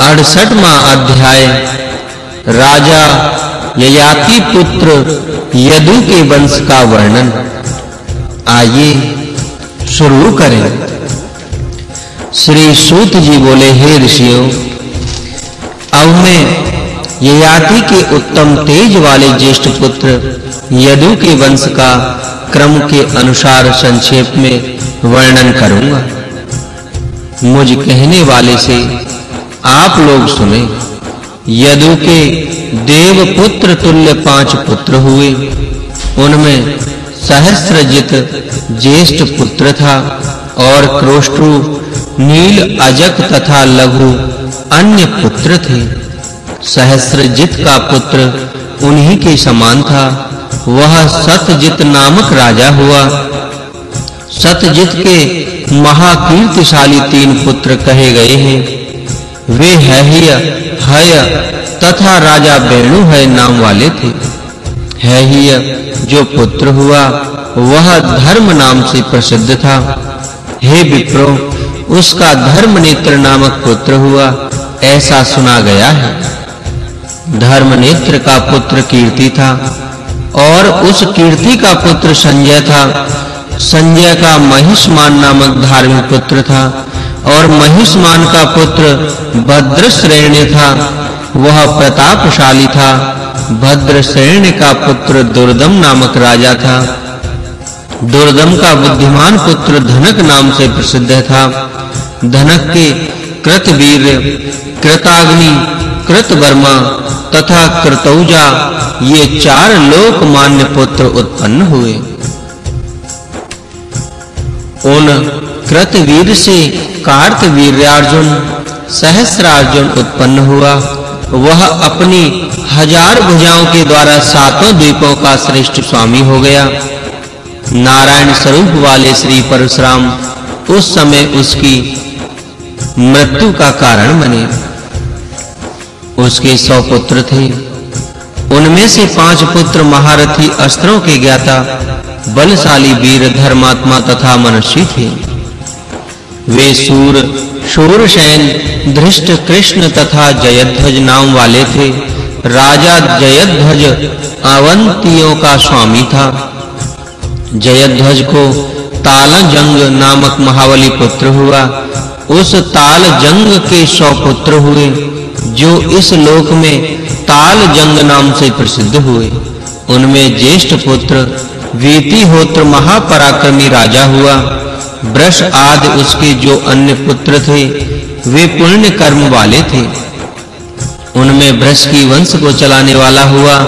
68वां अध्याय। राजा ययाति पुत्र यदु के वंश का वर्णन। आइए शुरू करें। श्री सूत जी बोले, हे ऋषियों, अब मैं ययाति के उत्तम तेज वाले ज्येष्ठ पुत्र यदु के वंश का क्रम के अनुसार संक्षेप में वर्णन करूँगा। मुझ कहने वाले से आप लोग सुने। यदु के देव पुत्र तुल्य पाँच पुत्र हुए। उनमें सहस्रजित ज्येष्ठ पुत्र था और क्रोष्टु, नील अजक तथा लघु अन्य पुत्र थे। सहस्रजित का पुत्र उन्हीं के समान था। वह सतजित नामक राजा हुआ। सतजित के महाकीर्तिशाली तीन पुत्र कहे गए हैं। वे हैहिय हय, तथा राजा बेणु है नाम वाले थे। हैहिय जो पुत्र हुआ, वह धर्म नाम से प्रसिद्ध था। हे विप्रो, उसका धर्म नेत्र नामक पुत्र हुआ, ऐसा सुना गया है। धर्म नेत्र का पुत्र कीर्ति था, और उस कीर्ति का पुत्र संजय था। संजय का महिष्मान नामक धार्मिक पुत्र था। और महिष्मान का पुत्र भद्रश्रेण्य था, वह प्रतापशाली था। भद्रश्रेण्य का पुत्र दुर्दम नामक राजा था। दुर्दम का बुद्धिमान पुत्र धनक नाम से प्रसिद्ध था। धनक के कृतवीर, कृताग्नि, कृतवर्मा तथा कृतौजा, ये चार लोकमान्य पुत्र उत्पन्न हुए। उन कृतवीर से कार्तवीर्यार्जुन सहस्रार्जुन उत्पन्न हुआ। वह अपनी हज़ार भुजाओं के द्वारा सातों द्वीपों का श्रेष्ठ स्वामी हो गया। नारायण स्वरूप वाले श्री परशुराम उस समय उसकी मृत्यु का कारण बने। उसके सौ पुत्र थे। उनमें से पाँच पुत्र महारथी अस्त्रों के ज्ञाता, बलशाली वीर धर्मात्मा तथा मनुष्य थे। वे सूर शूरसेन धृष्ट कृष्ण तथा जयध्वज नाम वाले थे। राजा जयध्वज अवंतियों का स्वामी था। जयध्वज को तालजंग नामक महावली पुत्र हुआ। उस तालजंग के सौ पुत्र हुए, जो इस लोक में तालजंग नाम से प्रसिद्ध हुए। उनमें ज्येष्ठ पुत्र, वीतिहोत्र महापराक्रमी राजा हुआ। वृष आदि उसके जो अन्य पुत्र थे, वे पुण्य कर्म वाले थे। उनमें वृष की वंश को चलाने वाला हुआ,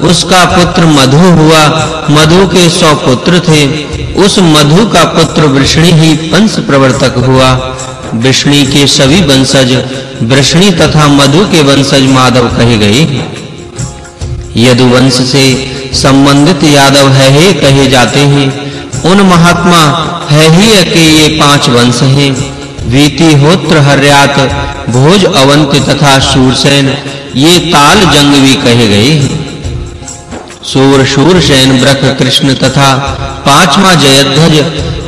उसका पुत्र मधु हुआ। मधु के सौ पुत्र थे। उस मधु का पुत्र वृषणी ही वंश प्रवर्तक हुआ। वृषणी के सभी वंशज वृषणी तथा मधु के वंशज माधव कहे गए यदु वंश से संबंधित यादव है हे कहे जाते हैं उन महात्मा है ही के ये पाँच वंश हैं। वीति होत्र हर्यात, भोज अवंत तथा शूरसेन, ये ताल जंग भी कहे गए हैं। सूर शूरसेन, ब्रख कृष्ण तथा पांचवा जयध्वज,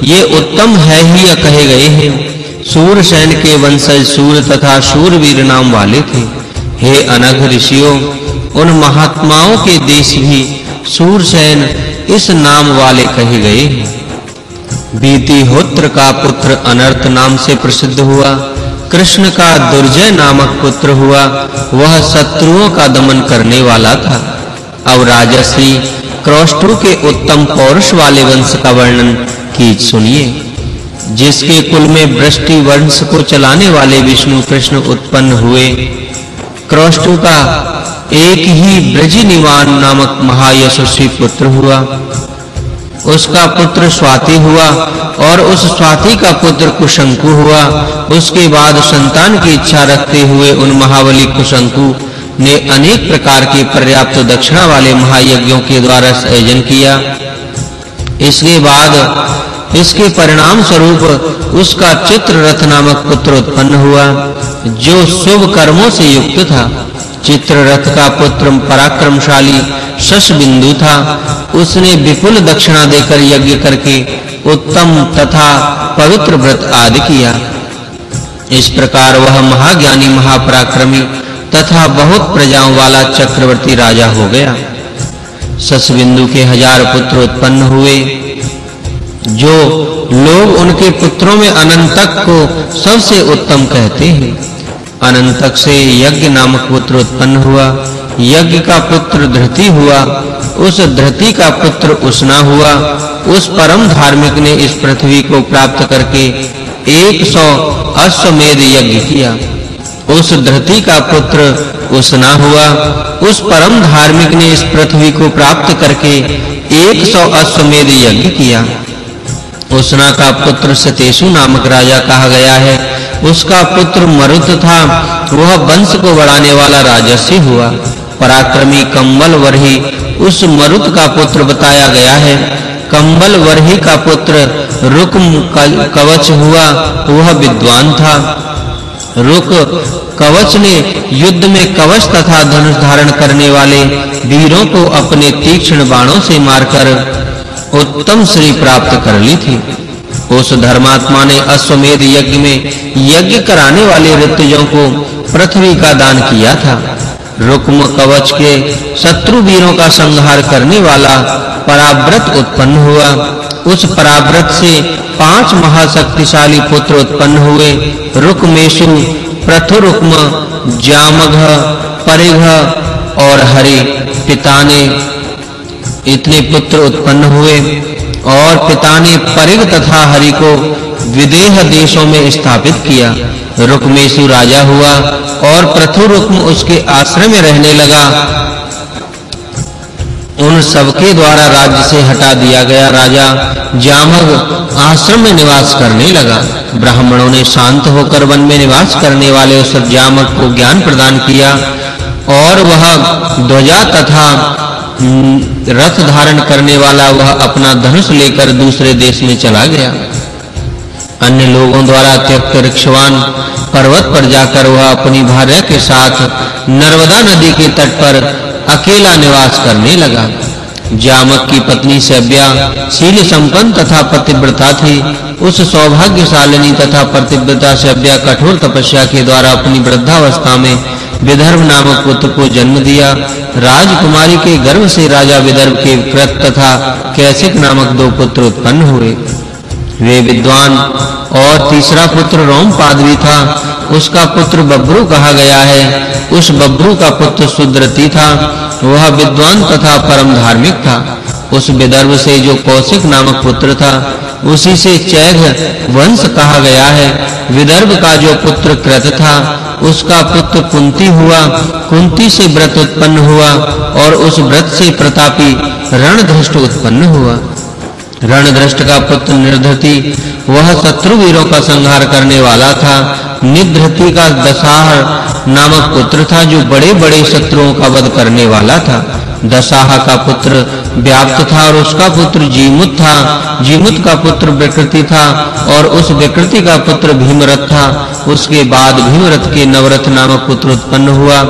ये उत्तम है ही कहे गए हैं। सूरसेन के वंशज सूर तथा शूरवीर नाम वाले थे। हे अनघ ऋषियों, उन महात्माओं के देश भी सूरसेन इस नाम वाले कहे गए। बीती होत्र का पुत्र अनर्थ नाम से प्रसिद्ध हुआ, कृष्ण का दुर्जय नामक पुत्र हुआ, वह शत्रुओं का दमन करने वाला था। अब राजश्री क्रौष्टु के उत्तम पौरुष वाले वंश का वर्णन की सुनिए। जिसके कुल में वृष्टि वंश को चलाने वाले विष्णु कृष्ण उत्पन्न हुए, क्रौष्टु का एक ही ब्रजनिवान नामक महायशस्वी पुत्र हुआ। उसका पुत्र स्वाति हुआ और उस स्वाति का पुत्र कुशंकु हुआ। उसके बाद संतान की इच्छा रखते हुए उन महाबली कुशंकु ने अनेक प्रकार के पर्याप्त दक्षिणा वाले महायज्ञों के द्वारा आयोजन किया। इसके बाद इसके परिणाम स्वरूप उसका चित्ररथ नामक पुत्र उत्पन्न हुआ, जो शुभ कर्मों से युक्त था। चित्ररथ का पुत्र पराक्रमशाली शशबिंदु था। उसने विपुल दक्षिणा देकर यज्ञ करके उत्तम तथा पवित्र व्रत आदि किया। इस प्रकार वह महाज्ञानी महापराक्रमी तथा बहुत प्रजाओं वाला चक्रवर्ती राजा हो गया। ससबिंदु के हज़ार पुत्र उत्पन्न हुए। जो लोग उनके पुत्रों में अनंतक को सबसे उत्तम कहते हैं। अनंतक से यज्ञ नामक पुत्र उत्पन्न हुआ। यज्ञ का पुत्र धृति हुआ। उस धृति का पुत्र उसना हुआ। उस परम धार्मिक ने इस पृथ्वी को प्राप्त करके 100 अश्वमेध यज्ञ किया। उस धृति का पुत्र उसना हुआ। उस परम धार्मिक ने इस पृथ्वी को प्राप्त करके 100 अश्वमेध यज्ञ किया। उसना का पुत्र सतेशु नामक राजा कहा गया है। उसका पुत्र मरुत था। वह वंश को बढ़ाने वाला राजसी हुआ। पराक्रमी कंबल वरही उस मरुत का पुत्र बताया गया है। कंबल वरही का पुत्र रुक्म कवच हुआ। वह विद्वान था। रुक कवच ने युद्ध में कवच तथा धनुष धारण करने वाले वीरों को अपने तीक्ष्ण बाणों से मारकर उत्तम श्री प्राप्त कर ली थी। उस धर्मात्मा ने अश्वमेध यज्ञ में यज्ञ कराने वाले ऋतुजों को पृथ्वी का दान किया था। रुक्म कवच के शत्रु वीरों का संहार करने वाला पराव्रत उत्पन्न हुआ। उस पराव्रत से पाँच महाशक्तिशाली पुत्र उत्पन्न हुए। रुक्मेशु प्रथुरुक्म, जामघ, परिघ और हरि पिता ने इतने पुत्र उत्पन्न हुए और पिता ने परिग तथा हरि को विदेह देशों में स्थापित किया। रुक्मेशु राजा हुआ और प्रथुरुक्म उसके आश्रम में रहने लगा। उन सबके द्वारा राज्य से हटा दिया गया राजा जामग आश्रम में निवास करने लगा। ब्राह्मणों ने शांत होकर वन में निवास करने वाले उस जामग को ज्ञान प्रदान किया और वह ध्वजा तथा रथ धारण करने वाला वह अपना धनुष लेकर दूसरे देश में चला गया। अन्य लोगों द्वारा त्यक्त ऋक्षवान पर्वत पर जाकर वह अपनी भार्या के साथ नर्मदा नदी के तट पर अकेला निवास करने लगा। जामक की पत्नी सभ्या शील संपन्न तथा पतिव्रता थी। उस सौभाग्यशालिनी तथा पतिव्रता सभ्या कठोर तपस्या के द्वारा अपनी वृद्धावस्था में विदर्भ नामक पुत्र को जन्म दिया। राजकुमारी के गर्भ से राजा विदर्भ के कृत तथा कैसिक नामक दो पुत्र उत्पन्न हुए। वे विद्वान और तीसरा पुत्र रोमपाद भी था। उसका पुत्र बब्रू कहा गया है। उस बब्रू का पुत्र सुद्रति था। वह विद्वान तथा परम धार्मिक था। उस विदर्भ से जो कौशिक नामक पुत्र था उसी से चैघ वंश कहा गया है। विदर्भ का जो पुत्र कृत था, उसका पुत्र कुंती हुआ, कुंती से व्रत उत्पन्न हुआ और उस व्रत से प्रतापी रणधृष्ट उत्पन्न हुआ। रणधृष्ट का पुत्र निर्धति, वह शत्रु वीरों का संहार करने वाला था। निधृति का दशाह नामक पुत्र था, जो बड़े-बड़े शत्रुओं का वध करने वाला था। दशाह का पुत्र व्याप्त था और उसका पुत्र जीमुत था। जीमुत का पुत्र विकृति था और उस विकृति का पुत्र भीमरथ था। उसके बाद भीमरथ के नवरथ नामक पुत्र उत्पन्न हुआ।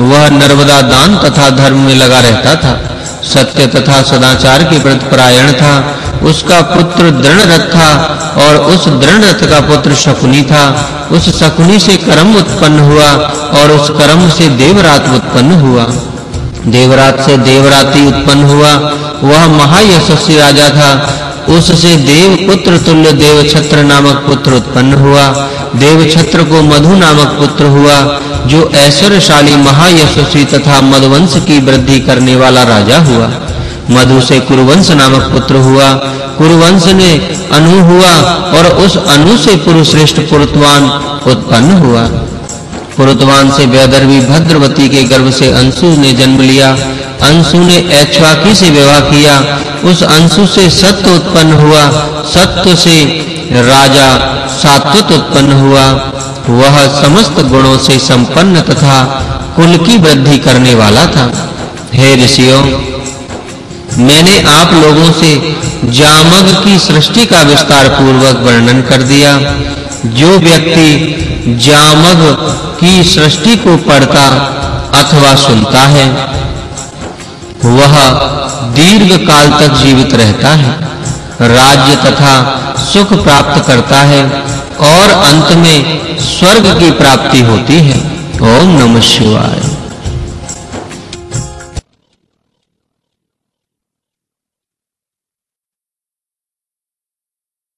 वह नर्मदा दान तथा धर्म में लगा रहता था। सत्य तथा सदाचार के प्रति परायण था। उसका पुत्र दृढ़रथ था और उस दृढ़रथ का पुत्र शकुनी था। उस शकुनी से कर्म उत्पन्न हुआ और उस कर्म से देवरात उत्पन्न हुआ। देवरात से देवराती उत्पन्न हुआ। वह महायशस्वी राजा था। उससे देव पुत्र तुल्य देवछत्र नामक पुत्र उत्पन्न हुआ। देवछत्र को मधु नामक पुत्र हुआ, जो ऐश्वर्यशाली महायशस्वी तथा मधुवंश की वृद्धि करने वाला राजा हुआ। मधु से कुरुवंश नामक पुत्र हुआ। कुरुवंश ने अनु हुआ और उस अनु से पुरुश्रेष्ठ पुरुत्वान उत्पन्न हुआ। पुरुतवान से वैदर्भी भद्रवती के गर्भ से अंशु ने जन्म लिया। अंशु ने ऐच्छवाकी से विवाह किया। उस अंशु से सत्य उत्पन्न हुआ। सत्य से राजा सात्वत उत्पन्न हुआ। वह समस्त गुणों से संपन्न तथा कुल की वृद्धि करने वाला था। हे ऋषियों, मैंने आप लोगों से जामग की सृष्टि का विस्तार पूर्वक वर्णन कर दिया। जो व्यक्ति जामग की सृष्टि को पढ़ता अथवा सुनता है। वह दीर्घ काल तक जीवित रहता है, राज्य तथा सुख प्राप्त करता है और अंत में स्वर्ग की प्राप्ति होती है। ओम नमः शिवाय।